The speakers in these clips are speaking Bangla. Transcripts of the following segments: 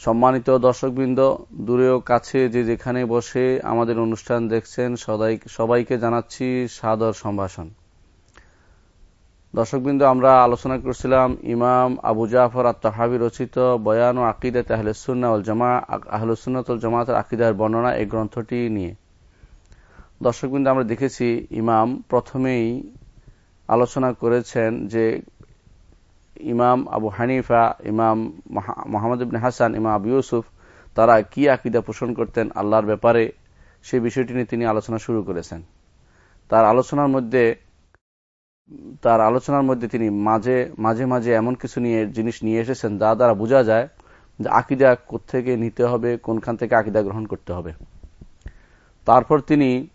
সম্মানিত দর্শকবৃন্দ দূরেও কাছে যে যেখানে বসে আমাদের অনুষ্ঠান দেখছেন, সদাই, সবাইকে জানাচ্ছি সাদর সম্ভাষণ। দর্শকবৃন্দ, আমরা আলোচনা করছিলাম ইমাম আবু জাফর আত্মাহাবি রচিত বয়ান ও আকিদাত আহলুসুন্না জামা আহলুসুন্নাতুল জামাতের আকিদার বর্ণনা এই গ্রন্থটি নিয়ে। দর্শকবৃন্দ, আমরা দেখেছি ইমাম প্রথমেই আলোচনা করেছেন যে ইমাম আবু হানিফা, ইমাম মোহাম্মদ ইবিন হাসান, ইমাম আবু ইউসুফ, তারা কি আকিদা পোষণ করতেন আল্লাহর ব্যাপারে সেই বিষয়টি নিয়ে তিনি আলোচনা শুরু করেছেন। তার আলোচনার মধ্যে, তার আলোচনার মধ্যে তিনি মাঝে মাঝে মাঝে এমন কিছু নিয়ে, জিনিস নিয়ে এসেছেন, যা দ্বারা বোঝা যায় যে আকিদা থেকে নিতে হবে, কোনখান থেকে আকিদা গ্রহণ করতে হবে। তারপর তিনি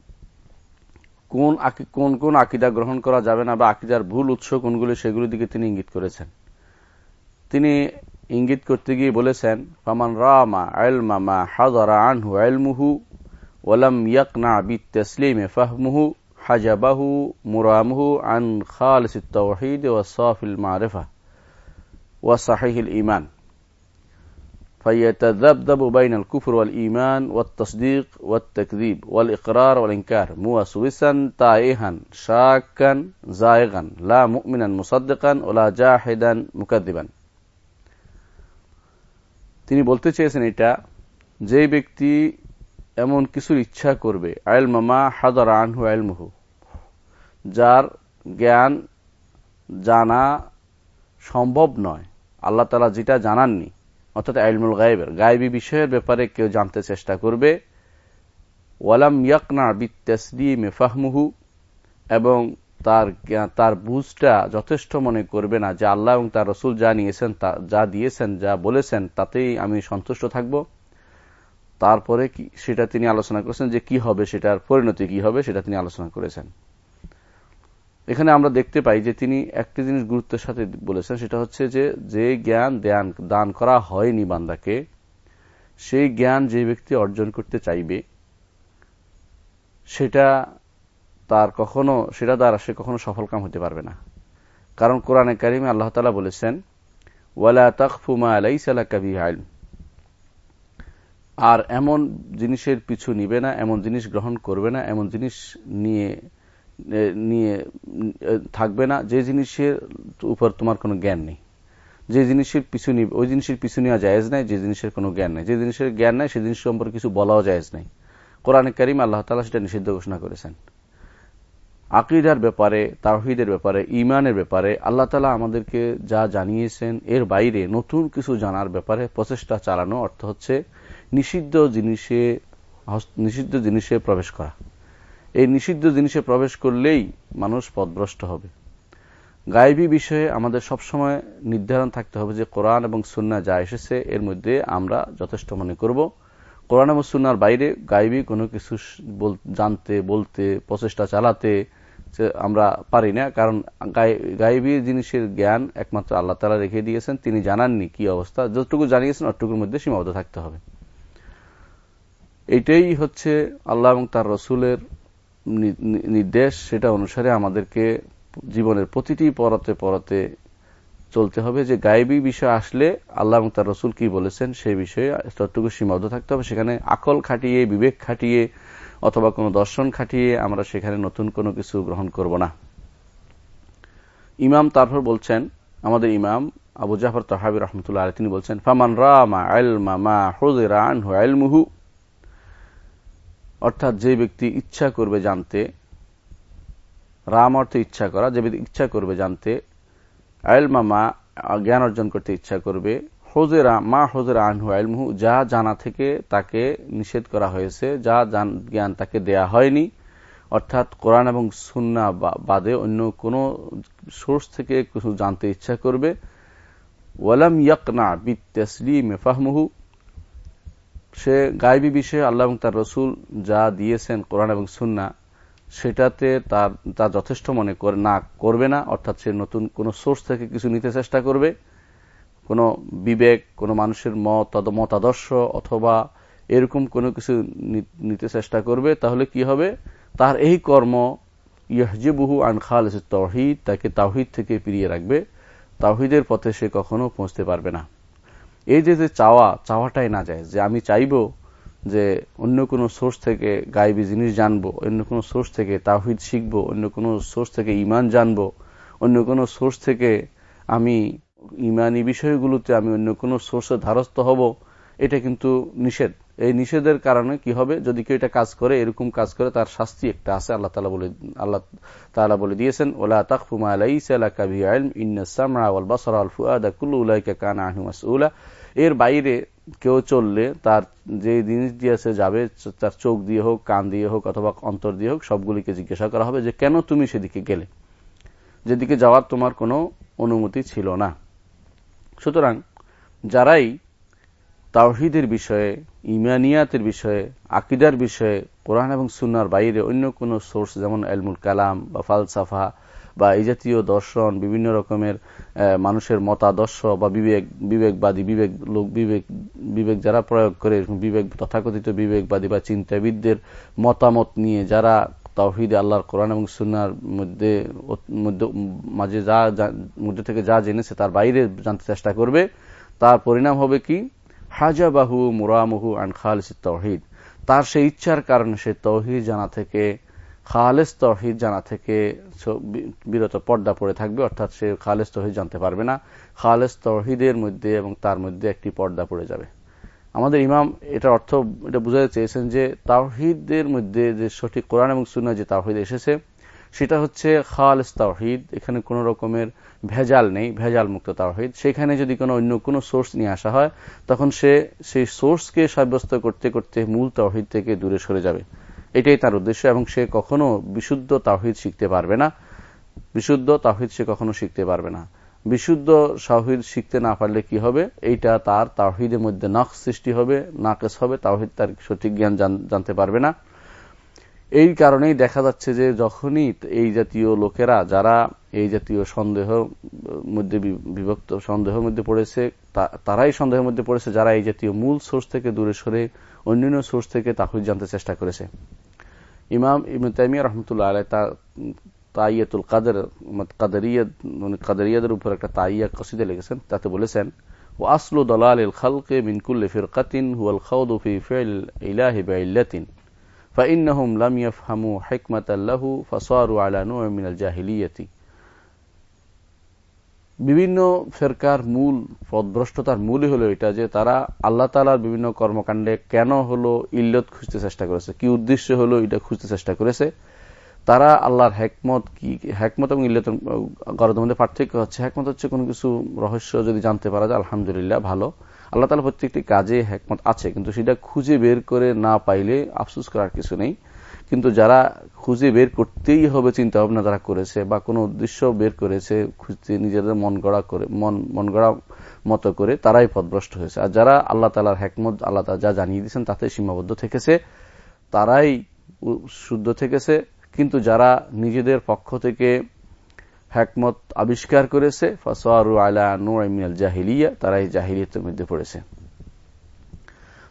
কোন কোন কোন আকিদা গ্রহণ করা যাবে না বা আকিদার ভুল উৎস কোনগুলি সেগুলির দিকে তিনি ইঙ্গিত করেছেন। তিনি ইঙ্গিত করতে গিয়ে বলেছেন, ফমান রামা আলমা মামা হাজারা আনহু আলমুহু ওলাম ইয়াকনা বিত তসলিমে ফাহমুহু হাজাবাহু মুরামহু আন খাল তাওহীদ ওয়া সাফিল মারিফা ওয়া فيتذبذب بين الكفر والإيمان والتصديق والتكذيب والإقرار والإنكار موسوسا تائها شاكا زائغا لا مؤمنا مصدقا ولا جاحدا مكذبا তিনি বলতে চেয়েছেন এটা যে ব্যক্তি এমন কিছুর ইচ্ছা করবে আয়ল মামা হাদর আনহু আলমহু যার জ্ঞান জানা সম্ভব নয় আল্লাহ তালা যেটা জানাননি অর্থাৎ আইলমুল গায়েবের। গায়েবী বিষয়ের ব্যাপারে কেউ জানতে চেষ্টা করবে, ওয়ালাম ইয়াকনা বিত্তাসলিমে ফাহমুহু, এবং তার তার বুঝটা যথেষ্ট মনে করবে না যে আল্লাহ এবং তার রসুল যা নিয়েছেন যা দিয়েছেন, যা বলেছেন, তাতেই আমি সন্তুষ্ট থাকব। তারপরে কি, সেটা তিনি আলোচনা করেছেন যে কি হবে, সেটার পরিণতি কি হবে, সেটা তিনি আলোচনা করেছেন। এখানে আমরা দেখতে পাই যে তিনি একটি জিনিস গুরুত্বের সাথে বলেছেন, সেটা হচ্ছে যে যে জ্ঞান দান দান করা হয়নি বান্দাকে, সেই জ্ঞান যে ব্যক্তি অর্জন করতে চাইবে, সেটা তার কখনো, সেটা দ্বারা সে কখনো সফলকাম হতে পারবে না। কারণ কোরআনে কারিমে আল্লাহ তালা বলেছেন, ওয়ালা তকফুমা আলাইসালা কবি আইল আর এমন জিনিসের পিছু নিবে না, এমন জিনিস গ্রহণ করবে না, এমন জিনিস নিয়ে নিয়ে থাকবে না। যে জিনিসের উপর তোমার কোনো জ্ঞান নেই। যে জিনিসের পিছু নিবে, ওই জিনিসের পিছু নেওয়া জায়েজ নাই, যে জিনিসের কোনো জ্ঞান নেই। যে জিনিসের জ্ঞান নাই, সে জিনিস সম্পর্কে কিছু বলাও জায়েজ নাই। কোরআনে করিম আল্লাহ তালা সেটা নিষিদ্ধ ঘোষণা করেছেন। আকিদার ব্যাপারে তাহিদের ব্যাপারে ইমানের ব্যাপারে আল্লাহ তালা আমাদেরকে যা জানিয়েছেন, এর বাইরে নতুন কিছু জানার ব্যাপারে প্রচেষ্টা চালানো অর্থ হচ্ছে নিষিদ্ধ জিনিসে নিষিদ্ধ জিনিসে প্রবেশ করা। এই নিষিদ্ধ জিনিসে প্রবেশ করলেই মানুষ পদভ্রষ্ট হবে। গায়েবী বিষয়ে আমাদের সবসময় নির্ধারণ থাকতে হবে যে কোরআন এবং সুন্না যা এসেছে, এর মধ্যে আমরা যথেষ্ট মনে করব। কোরআন এবং সুন্নার বাইরে গায়েবী কোনো কিছু জানতে, বলতে, প্রচেষ্টা চালাতে আমরা পারি না, কারণ গায়েবী জিনিসের জ্ঞান একমাত্র আল্লাহ তালা রেখে দিয়েছেন, তিনি জানাননি কি অবস্থা, যতটুকু জানিয়েছেন অতটুকুর মধ্যে সীমাবদ্ধ থাকতে হবে। এইটাই হচ্ছে আল্লাহ এবং তার রসুলের নির্দেশ সেটা অনুসারে আমাদেরকে জীবনের প্রতিটি পরতে পরতে চলতে হবে যে গায়েবী বিষয় আসলে আল্লাহ এবং তার রসুল কি বলেছেন সেই বিষয়ে ততটুকু সীমাবদ্ধ থাকতে হবে। সেখানে আকল খাটিয়ে, বিবেক খাটিয়ে অথবা কোনো দর্শন খাটিয়ে আমরা সেখানে নতুন কোনো কিছু গ্রহণ করব না। ইমাম তারপর বলছেন, আমাদের ইমাম আবু জাফর তহাবি রহমতুল্লাহ আলী তিনি বলছেন, ফামান রামা আলমা মা হুজেরা আনহু আলমুহু অর্থাৎ যে ব্যক্তি ইচ্ছা করবে জানতে, রাম অর্থে ইচ্ছা করা, যে ব্যক্তি ইচ্ছা করবে জানতে আয়েল আলমামা জ্ঞান অর্জন করতে ইচ্ছা করবে, হোজেরা, মা হোজেরা আনহু আলমহু যা জানা থেকে তাকে নিষেধ করা হয়েছে, যা জ্ঞান তাকে দেয়া হয়নি, অর্থাৎ কোরআন এবং সুন্না বাদে অন্য কোন সোর্স থেকে কিছু জানতে ইচ্ছা করবে, ওয়ালাম ইয়াকনা বিত্তাসলিম ফাহমহু সে গাইবী বিষয়ে আল্লাহ এবং তার রসুল যা দিয়েছেন কোরআন এবং সুন্না, সেটাতে তার, তা যথেষ্ট মনে করে, না করবে না, অর্থাৎ সে নতুন কোন সোর্স থেকে কিছু নিতে চেষ্টা করবে। কোনো বিবেক, কোনো মানুষের মত, মতাদর্শ অথবা এরকম কোনো কিছু নিতে চেষ্টা করবে, তাহলে কি হবে? তার এই কর্ম, ইয়াহজিবুহু আন খাল তহিদ তাকে তাহিদ থেকে ফিরিয়ে রাখবে। তাহিদের পথে সে কখনো পৌঁছতে পারবে না। এই যে যে চাওয়া, চাওয়াটাই না যায়, যে আমি চাইব যে অন্য কোনো সোর্স থেকে গাইবী জিনিস জানব, অন্য কোনো সোর্স থেকে তাহিদ শিখব, অন্য কোনো সোর্স থেকে ইমান জানব, অন্য কোনো সোর্স থেকে আমি ইমানি বিষয়গুলোতে আমি অন্য কোনো সোর্সের ধারস্থ হব, এটা কিন্তু নিষেধ। এই নিষেধের কারণে কি হবে? যদি কেউ এটা কাজ করে, এরকম কাজ করে, তার শাস্তি একটা আছে, আল্লাহ তালা বলে, আল্লাহ তালা বলে দিয়েছেন, ওলা তাকফুমা এর বাইরে কেউ চললে, তার যে জিনিস দিয়ে সে যাবে, তার চোখ দিয়ে হোক, কান দিয়ে হোক, অথবা অন্তর দিয়ে হোক, সবগুলিকে জিজ্ঞাসা করা হবে যে, কেন তুমি সেদিকে গেলে? যেদিকে যাওয়ার তোমার কোনো অনুমতি ছিল না। সুতরাং যারাই তাওহিদের বিষয়ে, ইমানিয়াতের বিষয়ে, আকিদার বিষয়ে, কোরআন এবং সুনার বাইরে অন্য কোন সোর্স যেমন এলমুল কালাম বা ফালসাফা বা এই জাতীয় দর্শন, বিভিন্ন রকমের মানুষের মতাদর্শ বা বিবেক, বিবেকবাদী, বিবেক লোক, বিবেক বিবেক যারা প্রয়োগ করে বিবেক, তথাকথিত বিবেকবাদী বা চিন্তাবিদদের মতামত নিয়ে যারা তাওহিদ আল্লাহর কোরআন এবং সুনার মধ্যে মাঝে যা, মধ্যে থেকে যা জেনেছে তার বাইরে জানতে চেষ্টা করবে, তার পরিণাম হবে কি? হাজাবাহু মুরামহু আন খালিস তহিদ। তার সেই ইচ্ছার কারণে সে তহিদ জানা থেকে, খালেস তহিদ জানা থেকে বিরত পর্দা পড়ে থাকবে, অর্থাৎ সে খালেস তহিদ জানতে পারবে না। খালেস তহিদের মধ্যে এবং তার মধ্যে একটি পর্দা পড়ে যাবে। আমাদের ইমাম এটার অর্থ, এটা বুঝাতে চেয়েছেন যে তাওহিদের মধ্যে যে সঠিক কোরআন এবং সুন্না যে তাওহিদ এসেছে সেটা হচ্ছে খালেস তাওহিদ, এখানে কোন রকমের ভেজাল নেই ভেজাল মুক্ত তাওহিদ। সেখানে যদি কোনো অন্য কোনো সোর্স নিয়ে আসা হয়, তখন সে সেই সোর্সকে সাব্যস্ত করতে করতে মূল তাওহিদ থেকে দূরে সরে যাবে। এটাই তার উদ্দেশ্য, এবং সে কখনো বিশুদ্ধ তাওহিদ শিখতে পারবে না। বিশুদ্ধ তাওহিদ সে কখনো শিখতে পারবে না। বিশুদ্ধ তাওহিদ শিখতে না পারলে কি হবে? এইটা তার তাওহিদের মধ্যে নখ সৃষ্টি হবে, নাকেস হবে, তাওহিদ তার সঠিক জ্ঞান জানতে পারবে না। এই কারণেই দেখা যাচ্ছে যে যখনই এই জাতীয় লোকেরা, যারা এই জাতীয় সন্দেহ মধ্যে বিভক্ত, সন্দেহের মধ্যে পড়েছে তারাই সন্দেহের মধ্যে পড়েছে, যারা এই জাতীয় মূল সোর্স থেকে দূরে সরে অন্যান্য সোর্স থেকে তাহিদ জানতে চেষ্টা করেছে। ইমাম ইবন তাইমিয়া রহমতুল্লাহ আলাই তা, তাইয়াতুল কাদের মানে কাদারিয়াদের উপর একটা তাইয়া কসিদে লেগেছেন তাতে বলেছেন ও আসলু দলাল খালকে মিনকুল্লে ফিরকাতিন হুয়াল খাউদু ফি ফিল ইলাহি বাইল্লাতিন। فإنهم لم يفهموا حكمة له فصاروا على نوع من الجاهلية বিভিন্ন ফেরকার মূল পদভ্রষ্টতার মূলই হলো এটা যে তারা আল্লাহ তালার বিভিন্ন কর্মকাণ্ডে কেন হলো ইল্লত খুঁজতে চেষ্টা করেছে কি উদ্দেশ্য হলো এটা খুঁজতে চেষ্টা করেছে তারা আল্লাহর হ্যাকমত কি হ্যাকমত এবং ইল্লত গরদের মধ্যে পার্থক্য হচ্ছে হ্যাকমত হচ্ছে কোনো কিছু রহস্য যদি জানতে পারা যায় আলহামদুলিল্লাহ ভালো আল্লাহ তালা প্রত্যেকটি কাজে হ্যাকমত আছে, কিন্তু সেটা খুঁজে বের করে না পাইলে আফসুস করার কিছু নেই। কিন্তু যারা খুঁজে বের করতেই হবে চিন্তা ভাবনা যারা করেছে বা কোনো উদ্দেশ্য বের করেছে, খুঁজতে নিজেদের মন গড়া করে, মন মন গড়া মতো করে, তারাই পদভ্রষ্ট হয়েছে। আর যারা আল্লাহ তালার হ্যাকমত আল্লাহ তালা যা জানিয়ে দিয়েছেন তাতে সীমাবদ্ধ থেকেছে, তারাই শুদ্ধ থেকেছে। কিন্তু যারা নিজেদের পক্ষ থেকে হ্যাকমত আবিষ্কার করেছে। ফসওয়ারু আলা নুরাইমিনাল জাহিলিয়া তারা এই জাহিলিয়তের মধ্যে পড়েছে।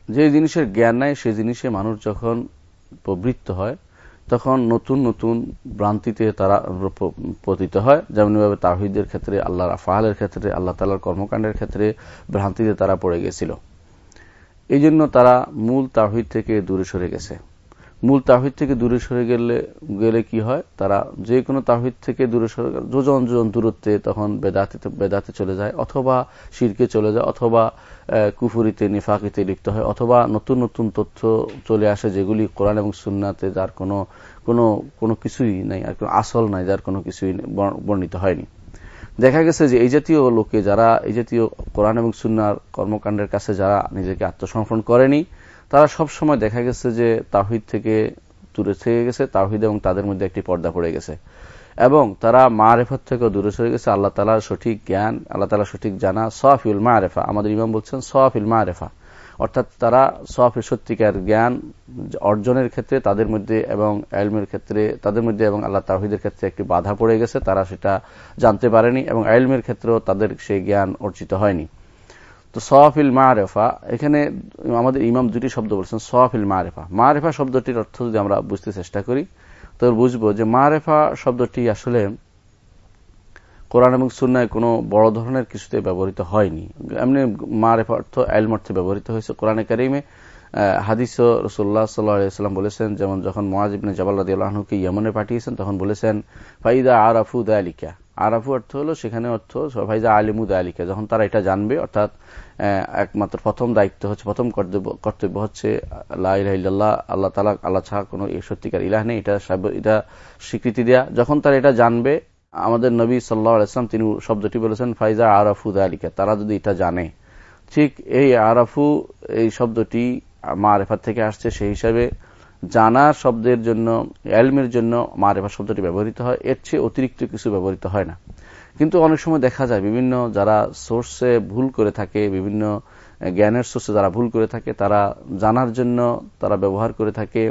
যে জিনিসের জ্ঞান নাই সেই জিনিসে মানুষ যখন প্রবৃত্ত হয়, তখন নতুন নতুন ভ্রান্তিতে তারা পতিত হয়। যেমনভাবে তাহিদের ক্ষেত্রে, আল্লাহর আফাহালের ক্ষেত্রে, আল্লাহ তালার কর্মকাণ্ডের ক্ষেত্রে ভ্রান্তিতে তারা পড়ে গেছিল। এই জন্য তারা মূল তাহিদ থেকে দূরে সরে গেছে। মূল তাহিদ থেকে দূরে সরে গেলে গেলে কি হয়? তারা যে কোনো তাহিদ থেকে দূরে সরে গেলে, যোজন যোজন দূরত্বে তখন বেদাতে বেদাতে চলে যায়, অথবা শিরকে চলে যায়, অথবা কুফুরিতে, নিফাকিতে লিপ্ত হয়, অথবা নতুন নতুন তথ্য চলে আসে যেগুলি কোরআন এবং সুন্নাতে যার কোনো কোনো কোনো কিছুই নাই, আর কোনো আসল নাই, যার কোনো কিছুই বর্ণিত হয়নি। দেখা গেছে যে এই জাতীয় লোকে যারা, এই জাতীয় কোরআন এবং সুন্নার কর্মকাণ্ডের কাছে যারা নিজেকে আত্মসমর্পণ করেনি তারা সব সময় দেখা গেছে যে তাহিদ থেকে দূরে থেকে গেছে তাহিদ এবং তাদের মধ্যে একটি পর্দা পড়ে গেছে। এবং তারা মা রেফার থেকে দূরে সরে গেছে, আল্লাহ তালার সঠিক জ্ঞান, আল্লাহ তালার সঠিক জানা সফিউল মা রেফা আমাদের ইমাম বলছেন সফিল মা রেফা অর্থাৎ তারা সফে সত্যিকার জ্ঞান অর্জনের ক্ষেত্রে তাদের মধ্যে এবং আইলমের ক্ষেত্রে, তাদের মধ্যে এবং আল্লাহ তাহিদের ক্ষেত্রে একটি বাধা পড়ে গেছে, তারা সেটা জানতে পারেনি এবং আইলমের ক্ষেত্রেও তাদের সেই জ্ঞান অর্জিত হয়নি। তো সফিল মারেফা, এখানে আমাদের ইমাম দুটি শব্দ বলছেন সফিল মারেফা। মারেফা শব্দটির অর্থ যদি আমরা বুঝতে চেষ্টা করি, তো বুঝব যে মারেফা শব্দটি আসলে কোরআন এবং সুন্নায় কোনো বড় ধরনের কিছুতে ব্যবহৃত হয়নি। এমনি মারেফা অর্থ এলম অর্থে ব্যবহৃত হয়েছে। কোরআনে কারিমে হাদিস রসুল্লাহ সাল্লাম বলেছেন, যেমন যখন মোয়াজিবিন জবাল রাদি আল্লাহকে ইয়মনে পাঠিয়েছেন, তখন বলেছেন, ফাইদা আরাফু দালিকা। আরাফু অর্থ হলো, সেখানে অর্থ সবাই ফাইজা আলিমুদ আলিকা যখন তারা এটা জানবে, অর্থাৎ একমাত্র প্রথম দায়িত্ব হচ্ছে, প্রথম কর্তব্য হচ্ছে আল্লাহ আল্লাহ তালা আল্লাহ ছাড়া কোনো সত্যিকার ইলাহ নেই, এটা এটা স্বীকৃতি দেয়া। যখন তারা এটা জানবে, আমাদের নবী সাল্লাহ আলাইসলাম তিনি শব্দটি বলেছেন, ফাইজা আরাফু দালিকা। তারা যদি এটা জানে, ঠিক এই আরাফু, এই শব্দটি মারেফার থেকে আসছে, সেই হিসাবে জানার শব্দের জন্য, এলমের জন্য মারেফা শব্দটি ব্যবহৃত হয়, এর চেয়ে অতিরিক্ত কিছু ব্যবহৃত হয় না। কিন্তু অনেক সময় দেখা যায় বিভিন্ন যারা সোর্সে ভুল করে থাকে, বিভিন্ন জ্ঞানের সোর্সে যারা ভুল করে থাকে, তারা জানার জন্য তারা ব্যবহার করে থাকে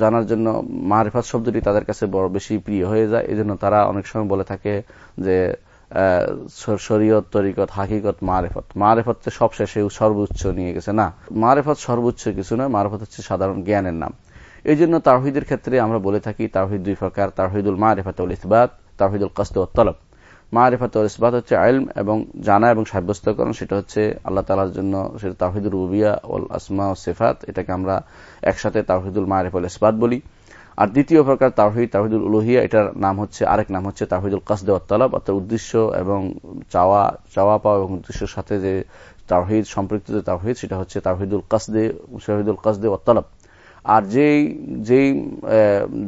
জানার জন্য মারেফাত শব্দটি তাদের কাছে বড় বেশি প্রিয় হয়ে যায়। এজন্য তারা অনেক সময় বলে থাকে যে শরীয়ত, তরিকত, হাকিকত, মারেফত। মারেফত সব শেষে সর্বোচ্চ নিয়ে গেছে, না? মারেফত সর্বোচ্চ কিছু নয় মারেফত হচ্ছে সাধারণ জ্ঞানের নাম। এই জন্য তাহিদের ক্ষেত্রে আমরা বলে থাকি তাহিদ দুই প্রকার তাহিদুল মারেফাত ইসবাত তাহিদুল কস্ত তলব। মারেফাত ইসবাত হচ্ছে আইলম এবং জানা এবং সাব্যস্তকরণ, সেটা হচ্ছে আল্লাহ তালার জন্য সেটা তাহিদুল রুবিয়া ওল আসমা ও সেফাত, এটাকে আমরা একসাথে তাহিদুল মারেফুল ইসবাত বলি। আর দ্বিতীয় প্রকার তাহিদ তাহিদুল উলুহিয়া, এটার নাম হচ্ছে, আরেক নাম হচ্ছে তাহিদুল কাসদে তলব, অর্থাৎ উদ্দেশ্য এবং চাওয়া চাওয়া পাওয়া এবং উদ্দেশ্যের সাথে যে তাহিদ সম্পৃক্ত যে তাহিদ সেটা হচ্ছে তাহিদুল কাসদে শাহিদুল কাসদে তলব। আর যেই যেই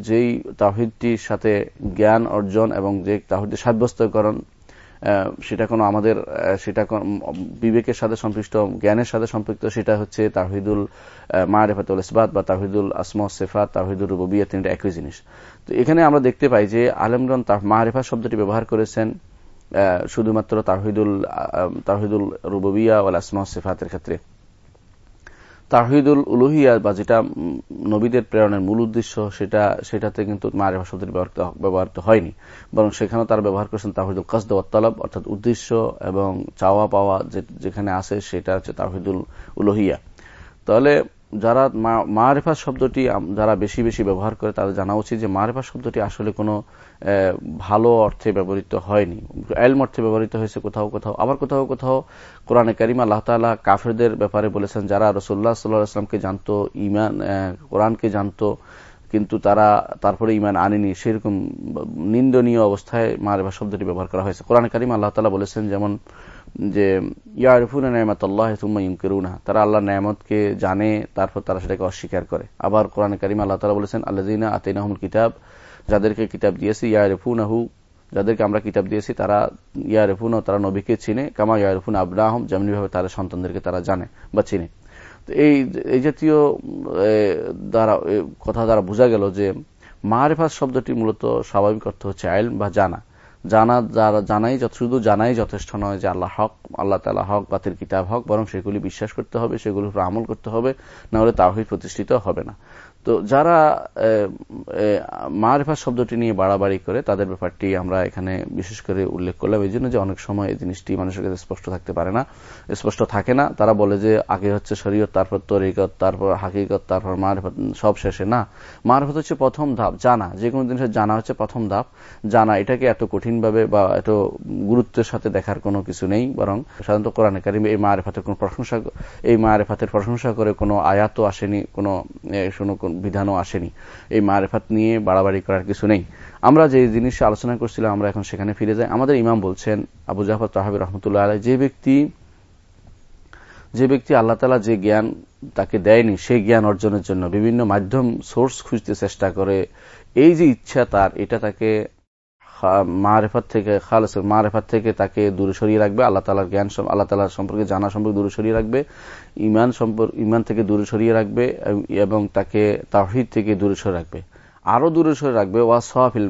যেই তাহিদটির সাথে জ্ঞান অর্জন এবং যে তাহিদের সাব্যস্তকরণ সেটা কোনো আমাদের সেটা বিবেকের সাথে সম্পৃক্ত, জ্ঞানের সাথে সম্পৃক্ত, সেটা হচ্ছে তাহিদুল মারেফাতুল ইসবাত বা তাহিদুল আসমা সেফাত তাহিদুল রুবিয়া তিনটা একই জিনিস। তো এখানে আমরা দেখতে পাই যে আলমগন মারেফা শব্দটি ব্যবহার করেছেন শুধুমাত্র তাহিদুল তাহিদুল রুবিয়া ওয়াল আসমা সেফাতের ক্ষেত্রে। তাহিদুল উলুহিয়া বা যেটা নবীদের প্রেরণের মূল উদ্দেশ্য, সেটা, সেটাতে কিন্তু মারেফা শব্দটি ব্যবহৃত হয়নি। বরং সেখানেও তারা ব্যবহার করেছেন তাহিদুল কাসদ তলব, অর্থাৎ উদ্দেশ্য এবং চাওয়া পাওয়া যেখানে আছে সেটা হচ্ছে তাহিদুল উলুহিয়া। তাহলে যারা মারেফা শব্দটি যারা বেশি বেশি ব্যবহার করে তাদের জানা উচিত যে মারেফা শব্দটি আসলে কোনো ভালো অর্থে ব্যবহৃত হয়নি। এলম অর্থে ব্যবহৃত হয়েছে কোথাও কোথাও। আবার কোথাও কোথাও কোরআনে করিম আল্লাহ তালা কাফেরদের ব্যাপারে বলেছেন, যারা রসুল্লাহ সাল্লাহামকে জানত ইমান কোরআনকে জানত, কিন্তু তারা তারপরে ইমান আনেনি। সেরকম নিন্দনীয় অবস্থায় মারেফা শব্দটি ব্যবহার করা হয়েছে। কোরআন করিম আল্লাহ তালা বলেছেন, যেমন যে, ইয়ারফুন নেয়ামত আল্লাহ তুম্মা ইউকেরুনা তারা আল্লাহ নেয়ামতকে জানে, তারপর তারা সেটাকে অস্বীকার করে। আবার কোরআন করিম আল্লাহ তালা বলেছেন আল্লাহ আতেনাহমুল কিতাব যাদেরকে কিতাব দিয়েছি ইয়ারফুন আহু যাদেরকে আমরা কিতাব দিয়েছি, তারা ইয়ারফুন, তারা নবীকে চিনে, কামা ইয়ারফুন আবরাহম যেমনিভাবে তারা সন্তানদেরকে তারা জানে বা চিনে। এই এই জাতীয় দ্বারা কথা দ্বারা বোঝা গেল যে, মারেফাত শব্দটি মূলত স্বাভাবিক অর্থ হচ্ছে আইল বা জানা। জানা, যারা জানাই শুধু জানাই যথেষ্ট নয় যে আল্লাহ হক, আল্লাহ তালা হক, বাতিল কিতাব হক, বরং সেগুলি বিশ্বাস করতে হবে, সেগুলির উপর আমল করতে হবে না হলে তাহিদ প্রতিষ্ঠিত হবে না। তো যারা মারেফা শব্দটি নিয়ে বাড়াবাড়ি করে, তাদের ব্যাপারটি আমরা এখানে বিশেষ করে উল্লেখ করলাম। এই জন্য যে অনেক সময় এই জিনিসটি মানুষের কাছে স্পষ্ট থাকতে পারে না, স্পষ্ট থাকে না। তারা বলে যে আগে হচ্ছে শরীয়ত, তারপর তরিকত, তারপর হাকিকত, তারপর মারেফত, সব শেষে না। মারেফত হচ্ছে প্রথম ধাপ, জানা। যে কোনো জিনিসের জানা হচ্ছে প্রথম ধাপ। জানা, এটাকে এত কঠিনভাবে বা এত গুরুত্বের সাথে দেখার কোনো কিছু নেই, বরং সাধারণত কোরআন কারিম এই মারেফাতের কোন প্রশংসা, এই মারেফাতের প্রশংসা করে কোনো আয়াতও আসেনি কোনো বিধানও আসেনি। এই মারেফাত নিয়ে বাড়াবাড়ি করার কিছু নেই। আমরা যে জিনিস আলোচনা করছিলাম, আমরা এখন সেখানে ফিরে যাই। আমাদের ইমাম বলছেন, আবু জাফর তাহাবি রহমতুল্লাহ আলাই যে ব্যক্তি যে ব্যক্তি আল্লাহ তালা যে জ্ঞান তাকে দেয়নি, সেই জ্ঞান অর্জনের জন্য বিভিন্ন মাধ্যম সোর্স খুঁজতে চেষ্টা করে। এই যে ইচ্ছা তার, এটা তাকে মারেফাত থেকে, খালেস মারেফাত থেকে তাকে দূরে সরিয়ে রাখবে। আল্লাহ তালার জ্ঞান আল্লাহ তালার সম্পর্কে জানা সম্পর্কে দূরে সরিয়ে রাখবে। ইমান সম্পর্ক ইমান থেকে দূরে সরিয়ে রাখবে এবং তাকে তাহিদ থেকে দূরে সরিয়ে রাখবে। আরও দূরে সরে রাখবে। ওয়া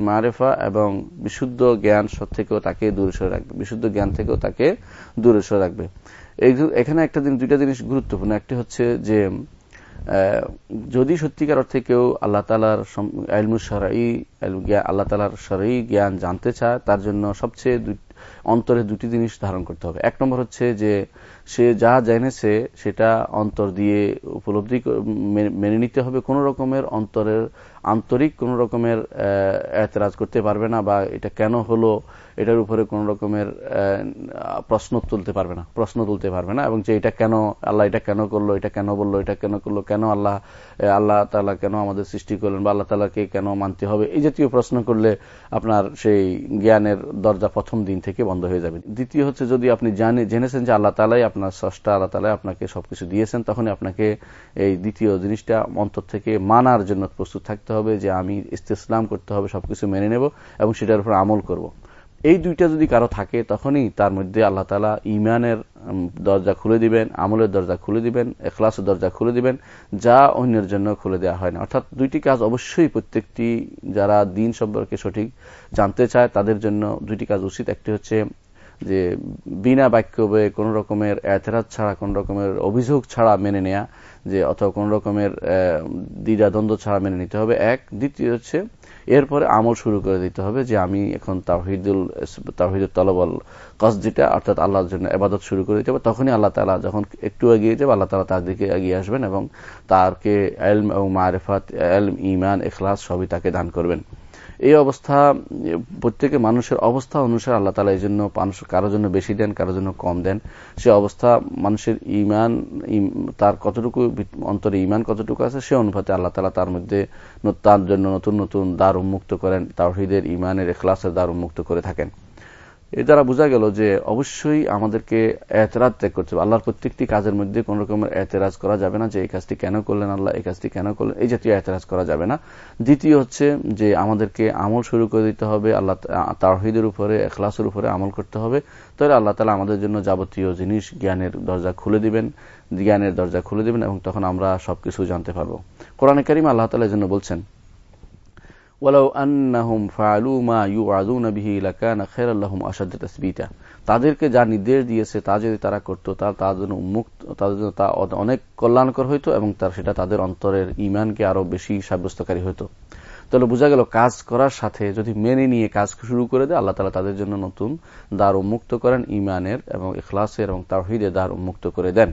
মারেফা এবং বিশুদ্ধ জ্ঞান থেকেও তাকে দূরে সরে রাখবে। বিশুদ্ধ জ্ঞান থেকেও তাকে দূরে সরে রাখবে। এখানে একটা দিন দুইটা জিনিস গুরুত্বপূর্ণ। একটি হচ্ছে যে যদি সত্যিকার অর্থে কেউ আল্লাহ তালার আলমুসারাই আল্লাহ তালার সরাই জ্ঞান জানতে চায়, তার জন্য সবচেয়ে অন্তরে দুটি জিনিস ধারণ করতে হবে। এক নম্বর হচ্ছে যে সে যা জেনেছে, সেটা অন্তর দিয়ে উপলব্ধি মেনে নিতে হবে। কোন রকমের অন্তরের আন্তরিক, কোন রকমের এতরাজ করতে পারবে না বা এটা কেন হলো, এটার উপরে কোন রকমের প্রশ্ন তুলতে পারবে না, প্রশ্ন তুলতে পারবে না এবং যে এটা কেন, আল্লাহ এটা কেন করল, এটা কেন বলল, এটা কেন করল, কেন আল্লাহ আল্লাহ তালা কেন আমাদের সৃষ্টি করলেন বা আল্লাহ তালাকে কেন মানতে হবে, এই জাতীয় প্রশ্ন করলে আপনার সেই জ্ঞানের দরজা প্রথম দিন থেকে বন্ধ হয়ে যাবে। দ্বিতীয় হচ্ছে যদি আপনি জানে, জেনেছেন যে আল্লাহ তালাই আপনার স্রষ্টা আল্লাহ তালাই আপনাকে সবকিছু দিয়েছেন, তখনই আপনাকে এই দ্বিতীয় জিনিসটা অন্তর থেকে মানার জন্য প্রস্তুত থাকতে হবে যে আমি ইস্তেসলাম করতে হবে, সবকিছু মেনে নেব এবং সেটার উপর আমল করব। এই দুইটা যদি কারও থাকে, তখনই তার মধ্যে আল্লাহ তালা ইমানের দরজা খুলে দিবেন, আমলের দরজা খুলে দিবেন, এখলাসের দরজা খুলে দিবেন, যা অন্যের জন্য খুলে দেওয়া হয় না। অর্থাৎ দুইটি কাজ অবশ্যই প্রত্যেকটি যারা দিন সম্পর্কে সঠিক জানতে চায়, তাদের জন্য দুইটি কাজ উচিত। একটি হচ্ছে যে বিনা বাক্য কোন রকমের এতেরাজ ছাড়া, কোন রকমের অভিযোগ ছাড়া মেনে নেয়া, যে অথবা কোন রকমের দ্বিধাদ্বন্দ্ব ছাড়া মেনে নিতে হবে। এক। দ্বিতীয় হচ্ছে, এরপরে আমল শুরু করে দিতে হবে যে আমি এখন তাহিদুল তাহিদুল তলবল কস যেটা অর্থাৎ আল্লাহর জন্য এবাদত শুরু করে দিতে হবে। তখনই আল্লাহ তালা যখন একটু এগিয়ে যাবে, আল্লাহ তালা তার দিকে এগিয়ে আসবেন এবং তারকে এলম এবং মারেফাত, এলম ইমান এখলাস সবই তাকে দান করবেন। এই অবস্থা প্রত্যেকে মানুষের অবস্থা অনুসারে আল্লাহ তালা এই জন্য মানুষ কারোর জন্য বেশি দেন, কারোর জন্য কম দেন। সে অবস্থা মানুষের ইমান তার কতটুকু অন্তরে ইমান কতটুকু আছে, সে অনুপাতে আল্লাহ তালা তার মধ্যে তার জন্য নতুন নতুন দ্বার উন্মুক্ত করেন তাহিদের ইমানের এখলাসের দ্বার উন্মুক্ত করে থাকেন। এর দ্বারা বোঝা গেল যে অবশ্যই আমাদেরকে এতরাজ ত্যাগ করতে হবে। আল্লাহর প্রত্যেকটি কাজের মধ্যে কোন রকমের এতরাজ করা যাবে না যে এই কাজটি কেন করলেন আল্লাহ, এই কাজটি কেন করলেন, এই জাতীয় এতরাজ করা যাবে না। দ্বিতীয় হচ্ছে যে আমাদেরকে আমল শুরু করে দিতে হবে, আল্লাহ তাহিদের উপরে, এখলাসের উপরে আমল করতে হবে। তাহলে আল্লাহ তালা আমাদের জন্য যাবতীয় জিনিস জ্ঞানের দরজা খুলে দিবেন, জ্ঞানের দরজা খুলে দিবেন এবং তখন আমরা সবকিছু জানতে পারব। কোরআন করিম আল্লাহ তালা জন্য বলছেন ওয়ালাউ আন্নাহুম ফালু ইউআযুনা বিহি লাকানা খায়রাল লাহুম আশাদ্দ তাসবিতা। তাদেরকে যা নির্দেশ দিয়েছে, তা যদি তারা করত, তা তার জন্য উন্মুক্ত তাদের জন্য তা অনেক কল্যাণকর হইতো এবং তার সেটা তাদের অন্তরের ইমানকে আরও বেশি সাব্যস্তকারী হইতো। তাহলে বোঝা গেল, কাজ করার সাথে যদি মেনে নিয়ে কাজ শুরু করে দেয়, আল্লাহ তালা তাদের জন্য নতুন দ্বার উন্মুক্ত করেন ইমানের এবং ইখলাসের এবং তাহিদের দ্বার উন্মুক্ত করে দেন।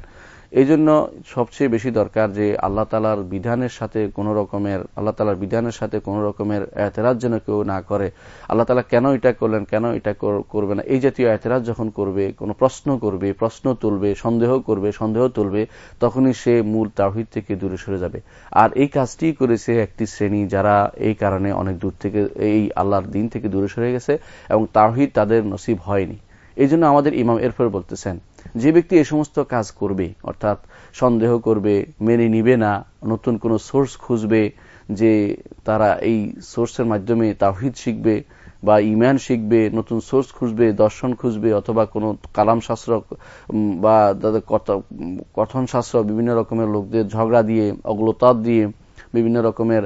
এই জন্য সবচেয়ে বেশি দরকার যে আল্লাহ তালার বিধানের সাথে কোন রকমের, আল্লাহ তালার বিধানের সাথে কোন রকমের এতেরাজ যেন কেউ না করে। আল্লাহ তালা কেন এটা করলেন, কেন এটা করবে না? এই জাতীয় এতেরাজ যখন করবে, কোনো প্রশ্ন করবে, প্রশ্ন তুলবে, সন্দেহ করবে, সন্দেহ তুলবে, তখনই সে মূল তাহিদ থেকে দূরে সরে যাবে। আর এই কাজটি করেছে একটি শ্রেণি যারা এই কারণে অনেক দূর থেকে, এই আল্লাহর দিন থেকে দূরে সরে গেছে এবং তাহিদ তাদের নসিব হয়নি। এই জন্য আমাদের ইমাম এরপর বলতেছেন, যে ব্যক্তি এই সমস্ত কাজ করবে, অর্থাৎ সন্দেহ করবে, মেনে নিবে না, নতুন কোন সোর্স খুঁজবে, যে তারা এই সোর্সের মাধ্যমে তাহিদ শিখবে বা ইমান শিখবে, নতুন সোর্স খুঁজবে, দর্শন খুঁজবে, অথবা কোন কালাম শাস্ত্র বা তাদের কথন শাস্ত্র, বিভিন্ন রকমের লোকদের ঝগড়া দিয়ে অগ্লতাপ দিয়ে, বিভিন্ন রকমের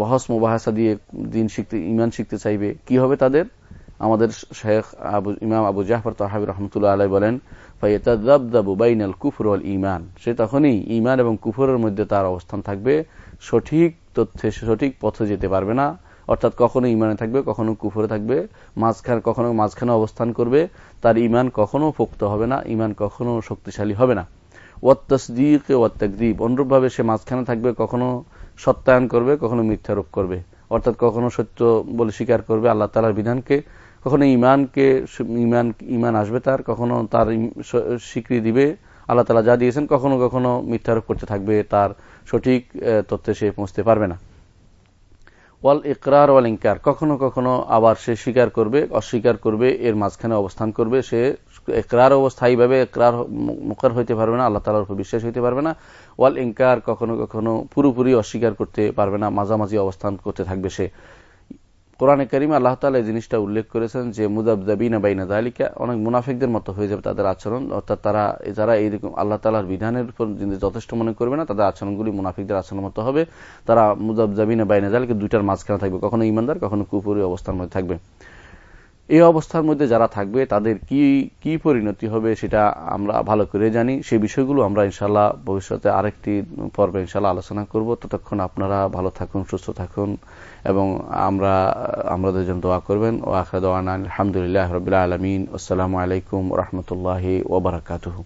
বহস, মোবাহাসা দিয়ে দিন শিখতে ইমান শিখতে চাইবে। কি হবে তাদের? আমাদের শেখ আবু, ইমাম আবু জাহর তাহাবি রহমতুল্লাহ আলাই বলেন বাইনাল কুফর ইমান সে তখনই ইমান এবং কুফরের মধ্যে তার অবস্থান থাকবে। সঠিক তথ্যে, সঠিক পথে যেতে পারবে না। অর্থাৎ কখনো ইমানে থাকবে, কখনো কুফরে থাকবে। মাঝখান, কখনো মাঝখানে অবস্থান করবে। তার ইমান কখনো পোক্ত হবে না ইমান কখনো শক্তিশালী হবে না। ওয়াত্তসদিক ওয়াত্তাকদীপ অনুরূপভাবে সে মাঝখানে থাকবে, কখনো সত্যায়ন করবে, কখনো মিথ্যারোপ করবে। অর্থাৎ কখনো সত্য বলে স্বীকার করবে আল্লাহ তালার বিধানকে। কখনো ইমানকে ইমান ইমান আসবে তার, কখনো তার স্বীকৃতি দিবে, আল্লাহ তালা যা দিয়েছেন, কখনো কখনো মিথ্যারোপ করতে থাকবে, তার সঠিক তথ্যে সে পৌঁছতে পারবে না। ওয়াল ইকরার ওয়াল ইনকার, কখনো কখনো আবার সে স্বীকার করবে, অস্বীকার করবে, এর মাঝখানে অবস্থান করবে, সে একরার অবস্থায়ীভাবে একরার মুখার হইতে পারবে না, আল্লাহ তালার উপর বিশ্বাস হইতে পারবে না। ওয়াল ইনকার, কখনো কখনো পুরোপুরি অস্বীকার করতে পারবে না, মাঝামাঝি অবস্থান করতে থাকবে সে। কোরআনে করিম আল্লাহ তালা এই জিনিসটা উল্লেখ করেছেন যে মুজাবজাবিনা বাইনা দালিকা অনেক মুনাফিকদের মতো হয়ে যাবে তাদের আচরণ। অর্থাৎ তারা, যারা এইরকম আল্লাহ তালার বিধানের উপর যথেষ্ট মনে করবে না, তাদের আচরণগুলি মুনাফিকদের আচরণ মতো হবে। তারা মুজাবজাবিনা বাইনা দালিকা দুইটার মাঝখানে থাকবে, কখনো ইমানদার কখনো কুপুরি অবস্থার মধ্যে থাকবে। এই অবস্থার মধ্যে যারা থাকবে, তাদের কি কি পরিণতি হবে সেটা আমরা ভালো করে জানি। সেই বিষয়গুলো আমরা ইনশাল্লাহ ভবিষ্যতে আরেকটি পর্বে ইনশাল্লাহ আলোচনা করব। ততক্ষণ আপনারা ভালো থাকুন, সুস্থ থাকুন এবং আমরা আমাদের জন্য দোয়া করবেন। ও আখা দোয়ান আলহামদুলিল্লাহ রবিল্লা আলমিন। আসসালামু আলাইকুম রহমতুল্লাহ ওবরাকাতহ